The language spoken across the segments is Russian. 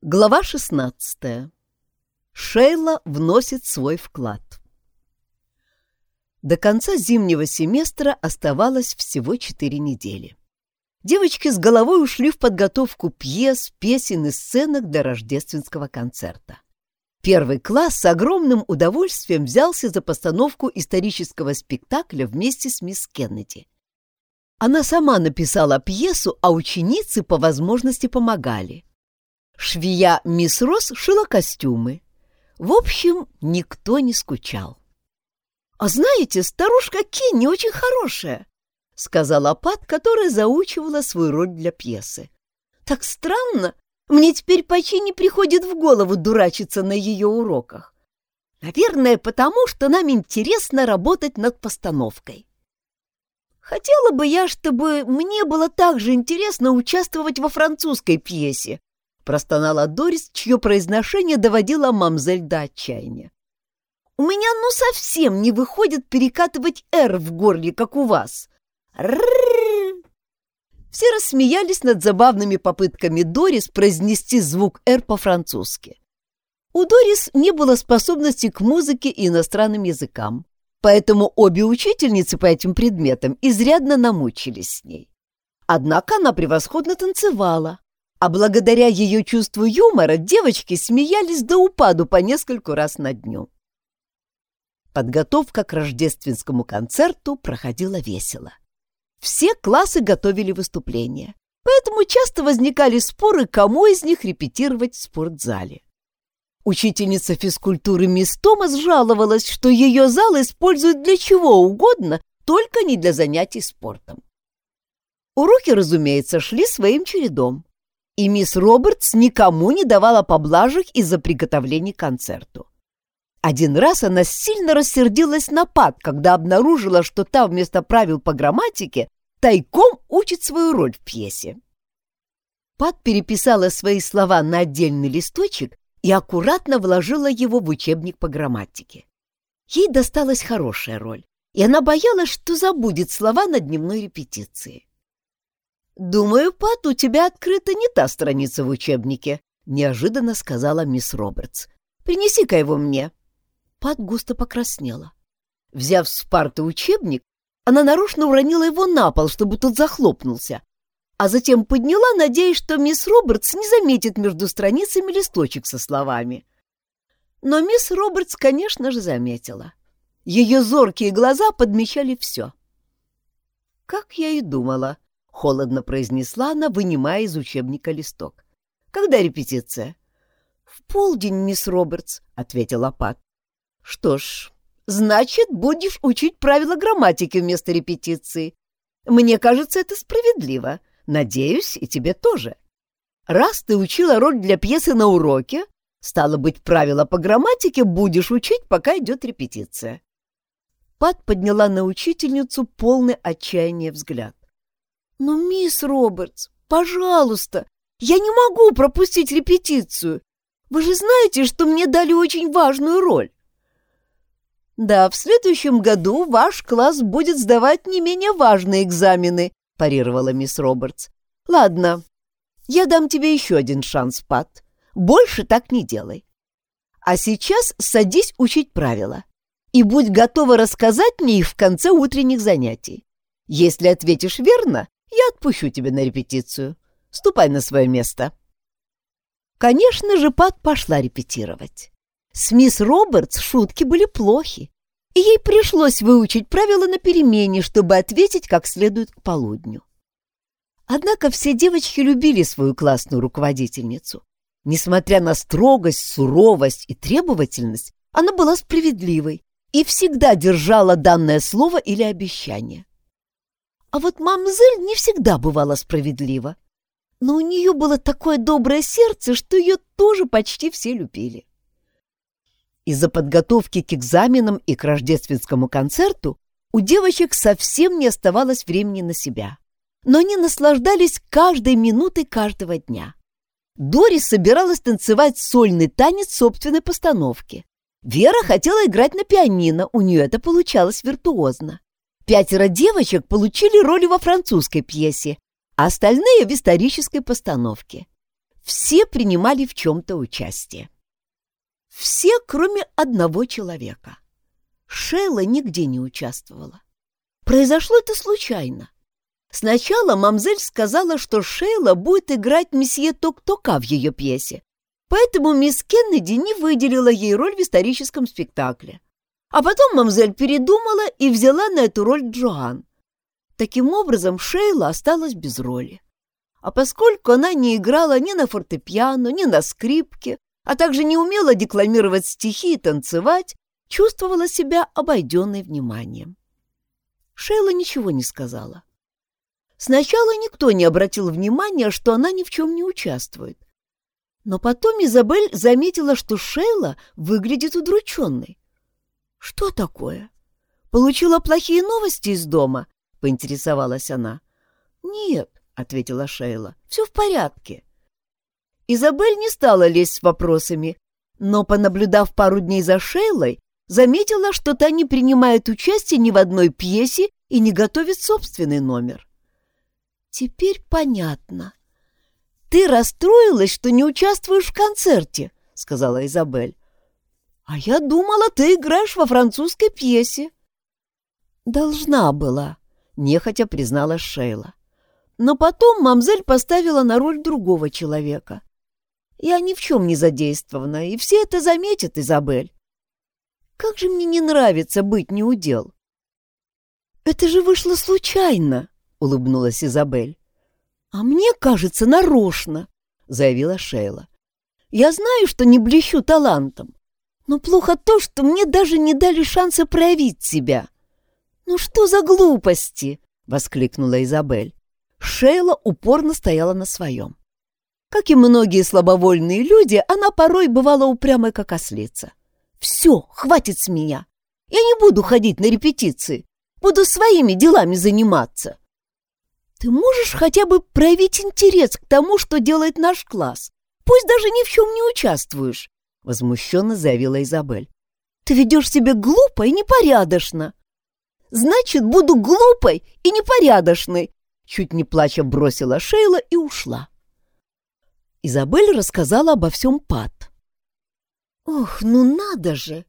Глава 16. Шейла вносит свой вклад. До конца зимнего семестра оставалось всего четыре недели. Девочки с головой ушли в подготовку пьес, песен и сценок для рождественского концерта. Первый класс с огромным удовольствием взялся за постановку исторического спектакля вместе с мисс Кеннеди. Она сама написала пьесу, а ученицы по возможности помогали. Швея мисс Росс шила костюмы. В общем, никто не скучал. «А знаете, старушка Кенни очень хорошая», — сказала Пат, которая заучивала свою роль для пьесы. «Так странно, мне теперь почти не приходит в голову дурачиться на ее уроках. Наверное, потому что нам интересно работать над постановкой. Хотела бы я, чтобы мне было так же интересно участвовать во французской пьесе, простонала Дорис, чье произношение доводило мамзель до отчаяния. «У меня ну совсем не выходит перекатывать «р» в горле, как у вас. Все рассмеялись над забавными попытками Дорис произнести звук «р» по-французски. У Дорис не было способности к музыке и иностранным языкам, поэтому обе учительницы по этим предметам изрядно намучились с ней. Однако она превосходно танцевала, а благодаря ее чувству юмора девочки смеялись до упаду по нескольку раз на дню. Подготовка к рождественскому концерту проходила весело. Все классы готовили выступления, поэтому часто возникали споры, кому из них репетировать в спортзале. Учительница физкультуры мисс Томас жаловалась, что ее зал используют для чего угодно, только не для занятий спортом. Уроки, разумеется, шли своим чередом и мисс Робертс никому не давала поблажек из-за приготовлений к концерту. Один раз она сильно рассердилась на Пат, когда обнаружила, что та вместо правил по грамматике тайком учит свою роль в пьесе. Пат переписала свои слова на отдельный листочек и аккуратно вложила его в учебник по грамматике. Ей досталась хорошая роль, и она боялась, что забудет слова на дневной репетиции. «Думаю, Пат, у тебя открыта не та страница в учебнике», — неожиданно сказала мисс Робертс. «Принеси-ка его мне». Пат густо покраснела. Взяв с парты учебник, она нарочно уронила его на пол, чтобы тот захлопнулся, а затем подняла, надеясь, что мисс Робертс не заметит между страницами листочек со словами. Но мисс Робертс, конечно же, заметила. Ее зоркие глаза подмечали все. «Как я и думала», холодно произнесла она, вынимая из учебника листок. Когда репетиция? В полдень, мисс Робертс, ответила Пат. Что ж, значит, будешь учить правила грамматики вместо репетиции. Мне кажется, это справедливо. Надеюсь, и тебе тоже. Раз ты учила роль для пьесы на уроке, стало быть, правила по грамматике будешь учить, пока идет репетиция. Пат подняла на учительницу полный отчаяния взгляд. «Но, мисс Робертс, пожалуйста, я не могу пропустить репетицию. Вы же знаете, что мне дали очень важную роль». «Да, в следующем году ваш класс будет сдавать не менее важные экзамены», парировала мисс Робертс. «Ладно, я дам тебе еще один шанс, Пат. Больше так не делай. А сейчас садись учить правила и будь готова рассказать мне их в конце утренних занятий. Если ответишь верно, я отпущу тебя на репетицию. Ступай на свое место. Конечно же, Пат пошла репетировать. С мисс Робертс шутки были плохи, и ей пришлось выучить правила на перемене, чтобы ответить как следует к полудню. Однако все девочки любили свою классную руководительницу. Несмотря на строгость, суровость и требовательность, она была справедливой и всегда держала данное слово или обещание. А вот мамзель не всегда бывала справедлива. Но у нее было такое доброе сердце, что ее тоже почти все любили. Из-за подготовки к экзаменам и к рождественскому концерту у девочек совсем не оставалось времени на себя. Но они наслаждались каждой минутой каждого дня. Дори собиралась танцевать сольный танец собственной постановки. Вера хотела играть на пианино, у нее это получалось виртуозно. Пятеро девочек получили роли во французской пьесе, а остальные в исторической постановке. все принимали в чем-то участие. Все, кроме одного человека. Шейла нигде не участвовала. Произошло это случайно. Сначала мамзель сказала, что Шейла будет играть месье Ток-Тока в ее пьесе, поэтому мисс Кеннеди не выделила ей роль в историческом спектакле. А потом мамзель передумала и взяла на эту роль Джоан. Таким образом, Шейла осталась без роли. А поскольку она не играла ни на фортепиано, ни на скрипке, а также не умела декламировать стихи и танцевать, чувствовала себя обойденной вниманием. Шейла ничего не сказала. Сначала никто не обратил внимания, что она ни в чем не участвует. Но потом Изабель заметила, что Шейла выглядит удрученной. «Что такое? Получила плохие новости из дома?» — поинтересовалась она. «Нет, ответила Шейла. «Все в порядке». Изабель не стала лезть с вопросами, но, понаблюдав пару дней за Шейлой, заметила, что та не принимает участие ни в одной пьесе и не готовит собственный номер. «Теперь понятно. Ты расстроилась, что не участвуешь в концерте», — сказала Изабель. «А я думала, ты играешь во французской пьесе». «Должна была», — нехотя признала Шейла. Но потом мамзель поставила на роль другого человека. Я ни в чем не задействована, и все это заметят, Изабель. Как же мне не нравится быть неудел. Это же вышло случайно, улыбнулась Изабель. А мне кажется, нарочно, заявила Шейла. Я знаю, что не блещу талантом, но плохо то, что мне даже не дали шанса проявить себя. Ну что за глупости, воскликнула Изабель. Шейла упорно стояла на своем. Как и многие слабовольные люди, она порой бывала упрямой, как ослица. «Все, хватит с меня. Я не буду ходить на репетиции. Буду своими делами заниматься». «Ты можешь хотя бы проявить интерес к тому, что делает наш класс? Пусть даже ни в чем не участвуешь», — возмущенно заявила Изабель. «Ты ведешь себя глупо и непорядочно». «Значит, буду глупой и непорядочной, Чуть не плача бросила Шейла и ушла. Изабель рассказала обо всем Пат. «Ох, ну надо же!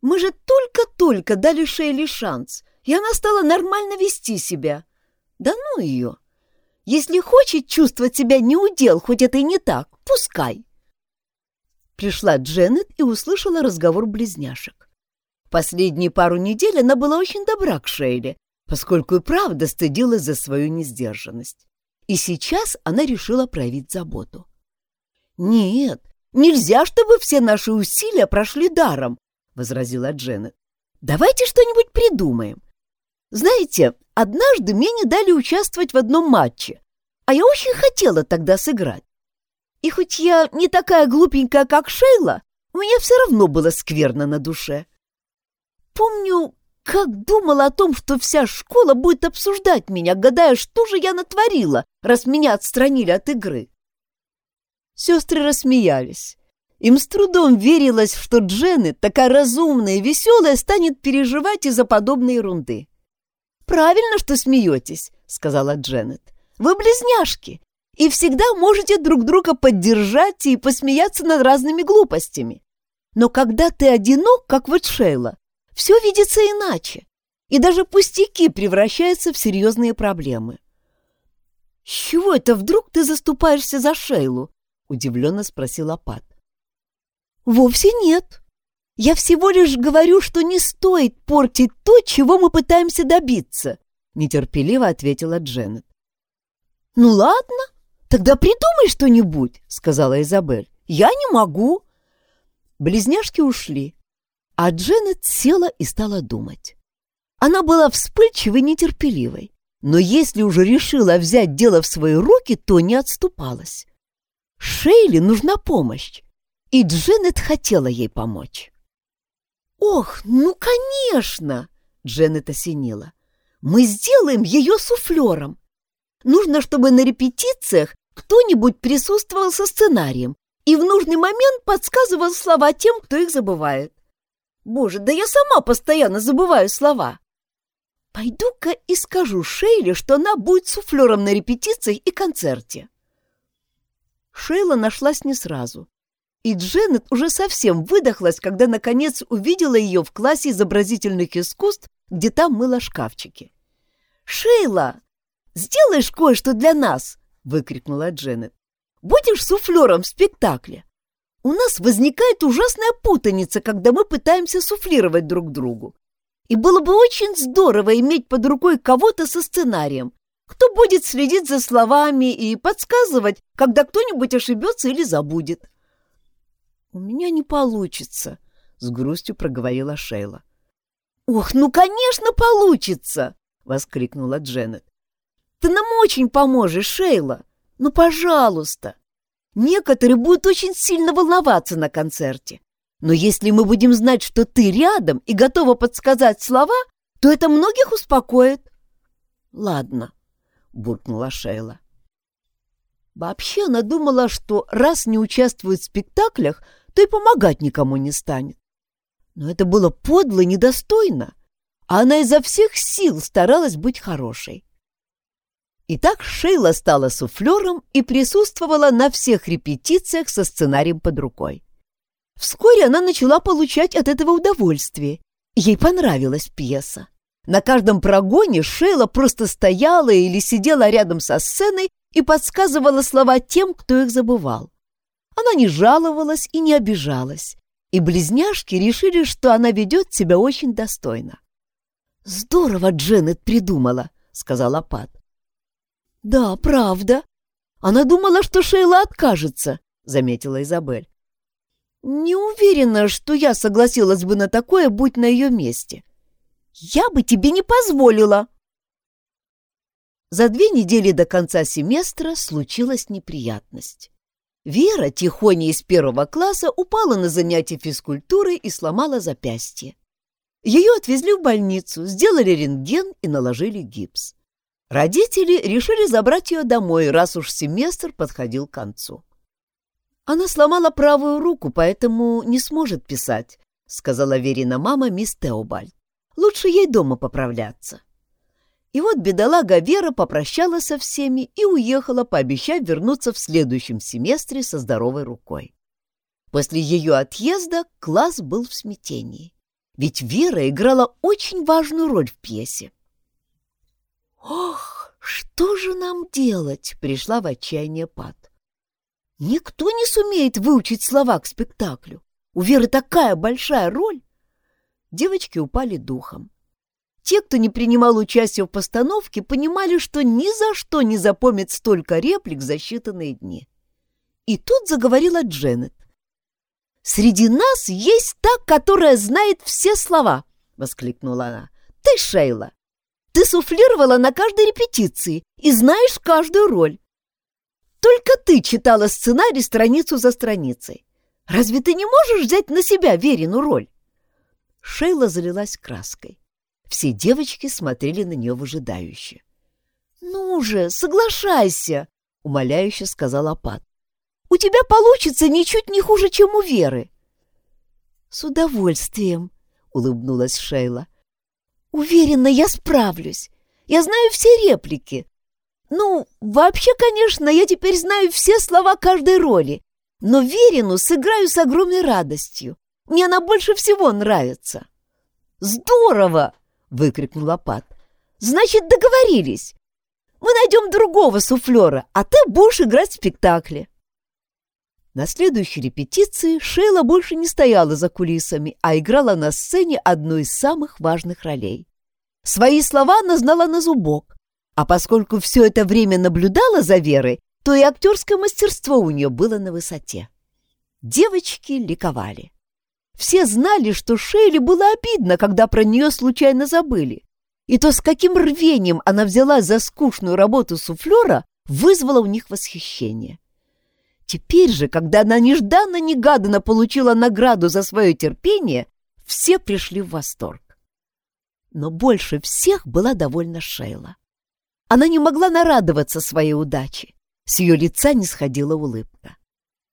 Мы же только-только дали Шейле шанс, и она стала нормально вести себя. Да ну ее! Если хочет чувствовать себя неудел, хоть это и не так, пускай!» Пришла Дженнет и услышала разговор близняшек. Последние пару недель она была очень добра к Шейле, поскольку и правда стыдилась за свою несдержанность. И сейчас она решила проявить заботу. «Нет, нельзя, чтобы все наши усилия прошли даром», — возразила Дженнет. «Давайте что-нибудь придумаем. Знаете, однажды мне не дали участвовать в одном матче, а я очень хотела тогда сыграть. И хоть я не такая глупенькая, как Шейла, у меня все равно было скверно на душе. Помню, как думала о том, что вся школа будет обсуждать меня, гадая, что же я натворила, раз меня отстранили от игры. Сестры рассмеялись. Им с трудом верилось, что Дженнет, такая разумная и веселая, станет переживать из-за подобной ерунды. «Правильно, что смеетесь», — сказала Дженнет. «Вы близняшки и всегда можете друг друга поддержать и посмеяться над разными глупостями. Но когда ты одинок, как вот Шейла, все видится иначе, и даже пустяки превращаются в серьезные проблемы. «С чего это вдруг ты заступаешься за Шейлу?» — удивленно спросила Пат. «Вовсе нет. Я всего лишь говорю, что не стоит портить то, чего мы пытаемся добиться», — нетерпеливо ответила Дженнет. «Ну ладно, тогда придумай что-нибудь», — сказала Изабель. «Я не могу». Близняшки ушли, а Дженнет села и стала думать. Она была вспыльчивой и нетерпеливой, но если уже решила взять дело в свои руки, то не отступалась. Шейли нужна помощь, и Дженнет хотела ей помочь. «Ох, ну, конечно!» — Дженнет осенила. «Мы сделаем ее суфлером. Нужно, чтобы на репетициях кто-нибудь присутствовал со сценарием и в нужный момент подсказывал слова тем, кто их забывает. Боже, да я сама постоянно забываю слова. Пойду-ка и скажу Шейле, что она будет суфлером на репетициях и концерте. Шейла нашлась не сразу. И Дженнет уже совсем выдохлась, когда наконец увидела ее в классе изобразительных искусств, где там мыла шкафчики. «Шейла, сделаешь кое-что для нас!» — выкрикнула Дженнет. «Будешь суфлером в спектакле? У нас возникает ужасная путаница, когда мы пытаемся суфлировать друг другу. И было бы очень здорово иметь под рукой кого-то со сценарием, кто будет следить за словами и подсказывать, когда кто-нибудь ошибется или забудет. «У меня не получится», — с грустью проговорила Шейла. «Ох, ну, конечно, получится!» — воскликнула Дженнет. «Ты нам очень поможешь, Шейла! Ну, пожалуйста! Некоторые будут очень сильно волноваться на концерте. Но если мы будем знать, что ты рядом и готова подсказать слова, то это многих успокоит». «Ладно», — буркнула Шейла. Вообще она думала, что раз не участвует в спектаклях, то и помогать никому не станет. Но это было подло и недостойно, а она изо всех сил старалась быть хорошей. Итак, Шейла стала суфлером и присутствовала на всех репетициях со сценарием под рукой. Вскоре она начала получать от этого удовольствие. Ей понравилась пьеса. На каждом прогоне Шейла просто стояла или сидела рядом со сценой и подсказывала слова тем, кто их забывал. Она не жаловалась и не обижалась, и близняшки решили, что она ведет себя очень достойно. «Здорово Дженнет придумала», — сказала Пат. «Да, правда. Она думала, что Шейла откажется», — заметила Изабель. «Не уверена, что я согласилась бы на такое, будь на ее месте. Я бы тебе не позволила!» За две недели до конца семестра случилась неприятность. Вера, тихоня из первого класса, упала на занятие физкультуры и сломала запястье. Ее отвезли в больницу, сделали рентген и наложили гипс. Родители решили забрать ее домой, раз уж семестр подходил к концу. «Она сломала правую руку, поэтому не сможет писать», — сказала Верина мама мисс Теобальд. «Лучше ей дома поправляться». И вот бедолага Вера попрощалась со всеми и уехала, пообещав вернуться в следующем семестре со здоровой рукой. После ее отъезда класс был в смятении, ведь Вера играла очень важную роль в пьесе. «Ох, что же нам делать?» — пришла в отчаяние Пат. «Никто не сумеет выучить слова к спектаклю. У Веры такая большая роль!» Девочки упали духом. Те, кто не принимал участия в постановке, понимали, что ни за что не запомнят столько реплик за считанные дни. И тут заговорила Дженнет. «Среди нас есть та, которая знает все слова!» — воскликнула она. «Ты, Шейла! Ты суфлировала на каждой репетиции и знаешь каждую роль. Только ты читала сценарий страницу за страницей. Разве ты не можешь взять на себя Верину роль?» Шейла залилась краской. Все девочки смотрели на нее выжидающе. «Ну же, соглашайся!» — умоляюще сказала Пат. «У тебя получится ничуть не хуже, чем у Веры!» «С удовольствием!» — улыбнулась Шейла. «Уверена, я справлюсь. Я знаю все реплики. Ну, вообще, конечно, я теперь знаю все слова каждой роли, но Верину сыграю с огромной радостью. Мне она больше всего нравится». «Здорово!» выкрикнула Пат. «Значит, договорились. Мы найдем другого суфлера, а ты будешь играть в спектакле». На следующей репетиции Шейла больше не стояла за кулисами, а играла на сцене одну из самых важных ролей. Свои слова она знала на зубок, а поскольку все это время наблюдала за Верой, то и актерское мастерство у нее было на высоте. Девочки ликовали. Все знали, что Шейле было обидно, когда про нее случайно забыли. И то, с каким рвением она взялась за скучную работу суфлера, вызвало у них восхищение. Теперь же, когда она нежданно-негаданно получила награду за свое терпение, все пришли в восторг. Но больше всех была довольна Шейла. Она не могла нарадоваться своей удаче. С ее лица не сходила улыбка.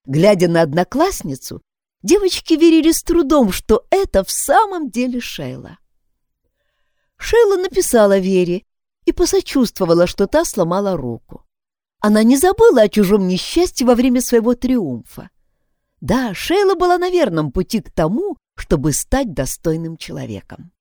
Глядя на одноклассницу, Девочки верили с трудом, что это в самом деле Шейла. Шейла написала Вере и посочувствовала, что та сломала руку. Она не забыла о чужом несчастье во время своего триумфа. Да, Шейла была на верном пути к тому, чтобы стать достойным человеком.